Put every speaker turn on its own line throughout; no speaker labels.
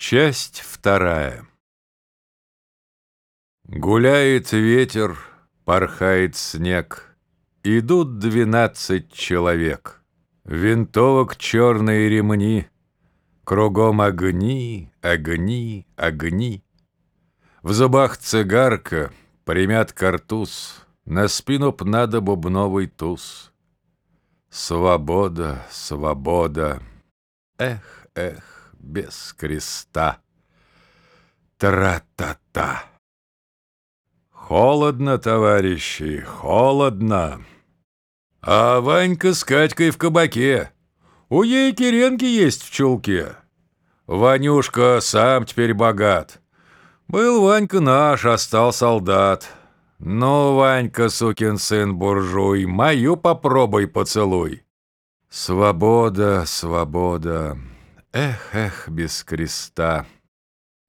Часть вторая Гуляет ветер, порхает снег, Идут двенадцать человек. Винтовок черные ремни, Кругом огни, огни, огни. В зубах цигарка, примят картуз, На спину б надо бубновый туз. Свобода, свобода, эх, эх без креста. Тра-та-та. Холодно, товарищи, холодно. А Ванька с Катькой в кабаке. У ей керенки есть в чулке. Ванюшка сам теперь богат. Был Ванька наш, а стал солдат. Ну, Ванька, сукин сын буржуй, мою попробуй поцелуй. Свобода, свобода. Эх, эх, без креста.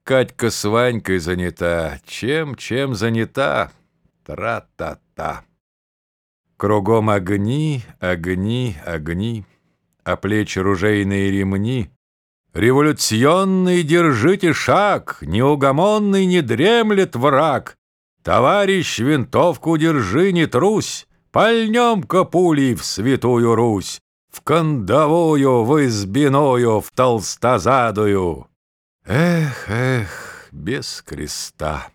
Катька с Ванькой занята. Чем, чем занята? Тра-та-та. Кругом огни, огни, огни, А плечи ружейные ремни. Революционный держите шаг, Неугомонный не дремлет враг. Товарищ, винтовку держи, не трусь, Пальнем-ка пулей в святую Русь в кондовую, в избиную, в толстозадую. Эх, эх, без креста.